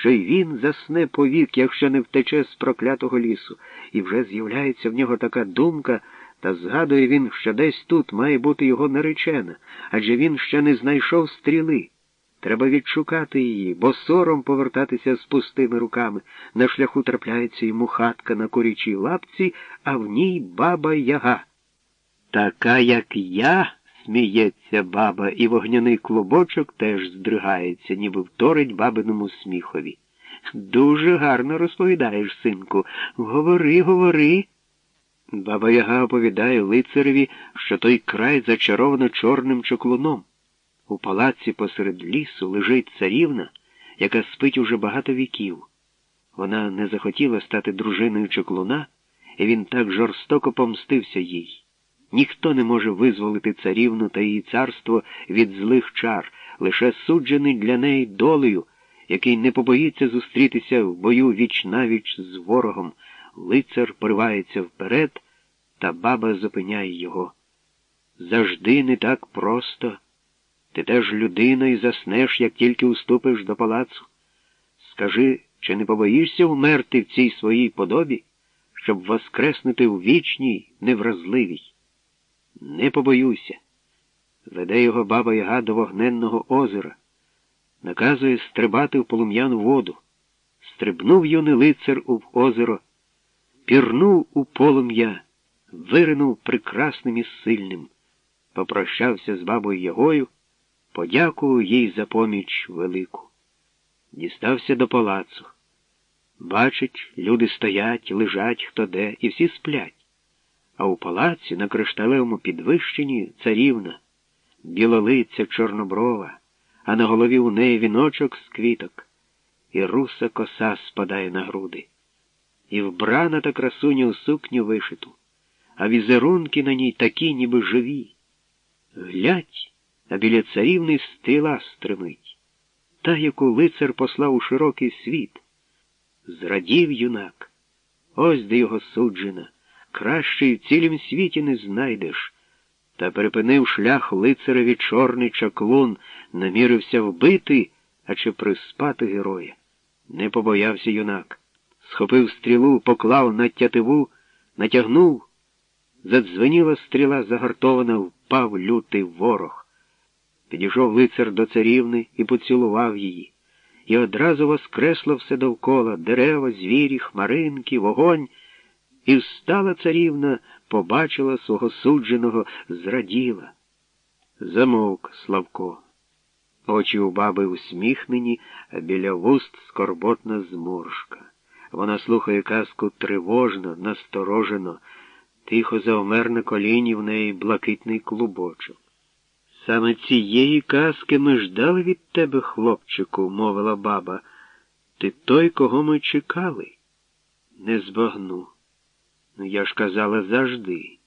що й він засне повік, якщо не втече з проклятого лісу, і вже з'являється в нього така думка, та згадує він, що десь тут має бути його наречена, адже він ще не знайшов стріли. Треба відшукати її, бо сором повертатися з пустими руками. На шляху трапляється йому хатка на курячій лапці, а в ній баба яга. Така, як я, сміється баба, і вогняний клубочок теж здригається, ніби вторить бабиному сміхові. Дуже гарно розповідаєш, синку. Говори, говори. Баба Яга оповідає лицареві, що той край зачаровано чорним чоклуном. У палаці посеред лісу лежить царівна, яка спить уже багато віків. Вона не захотіла стати дружиною чоклуна, і він так жорстоко помстився їй. Ніхто не може визволити царівну та її царство від злих чар, лише суджений для неї долею, який не побоїться зустрітися в бою віч навіч з ворогом. Лицар поривається вперед, та баба зупиняє його. Завжди не так просто. Ти теж людина і заснеш, як тільки уступиш до палацу. Скажи, чи не побоїшся вмерти в цій своїй подобі, щоб воскреснути у вічній, невразливій? Не побоюся. Веде його баба Яга до вогненного озера, наказує стрибати в полум'яну воду. Стрибнув юний лицар у озеро, пірнув у полум'я, виринув прекрасним і сильним, попрощався з бабою Ягою, подякував їй за поміч велику. Дістався до палацу. Бачить, люди стоять, лежать хто де, і всі сплять. А у палаці на кришталевому підвищенні царівна, білолиця чорноброва, а на голові у неї віночок з квіток, і руса коса спадає на груди. І вбрана та красуня у сукню вишиту, а візерунки на ній такі, ніби живі. Глядь, а біля царівни стріла стримить, та, яку лицар послав у широкий світ. Зрадів юнак, ось де його суджена кращий в цілім світі не знайдеш. Та перепинив шлях лицареві чорний чаклун, намірився вбити, а чи приспати героя. Не побоявся юнак. Схопив стрілу, поклав на тятиву, натягнув. Задзвеніла стріла загартована, впав лютий ворог. Підійшов лицар до царівни і поцілував її. І одразу воскресло все довкола дерева, звірі, хмаринки, вогонь. І встала царівна, побачила свого судженого, зраділа. Замовк Славко. Очі у баби усміхнені, а біля вуст скорботна зморшка. Вона слухає казку тривожно, насторожено, тихо завмер на коліні в неї блакитний клубочок. Саме цієї казки ми ждали від тебе, хлопчику, мовила баба. Ти той, кого ми чекали. Не збагну. Ну, я ж казала завжди.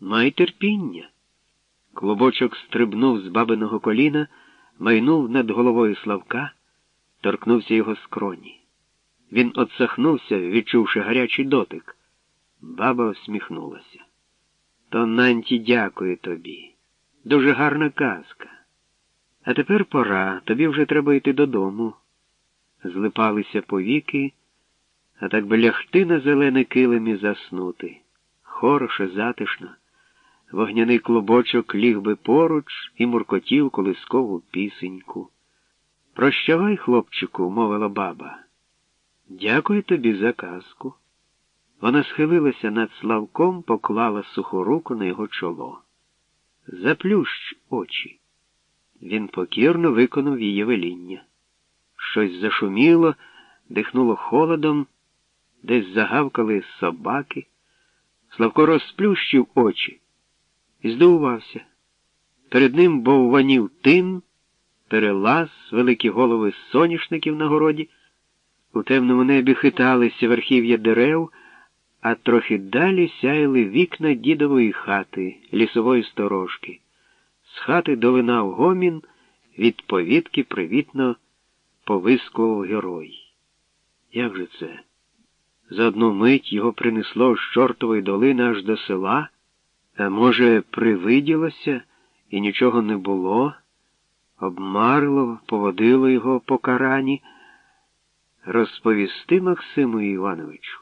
Май терпіння. Клубочок стрибнув з бабиного коліна, майнув над головою Славка, торкнувся його скроні. Він отсахнувся, відчувши гарячий дотик. Баба усміхнулася. То Нанті дякую тобі. Дуже гарна казка. А тепер пора, тобі вже треба йти додому. Злипалися повіки а так би лягти на зелене килим і заснути. Хороше, затишно. Вогняний клубочок ліг би поруч і муркотів колискову пісеньку. Прощавай, хлопчику, мовила баба. Дякую тобі за казку. Вона схилилася над Славком, поклала суху руку на його чоло. Заплющ очі. Він покірно виконав її веління. Щось зашуміло, дихнуло холодом десь загавкали собаки. Славко розплющив очі і здивувався. Перед ним бовванів тин, перелаз, великі голови соняшників на городі. У темному небі хиталися верхів'я дерев, а трохи далі сяяли вікна дідової хати, лісової сторожки. З хати долинав гомін, від повітки привітно повискував герой. Як же це? За одну мить його принесло з чортової долини аж до села, а може, привиділося і нічого не було, обмарло, поводило його по карані, розповісти Максиму Івановичу.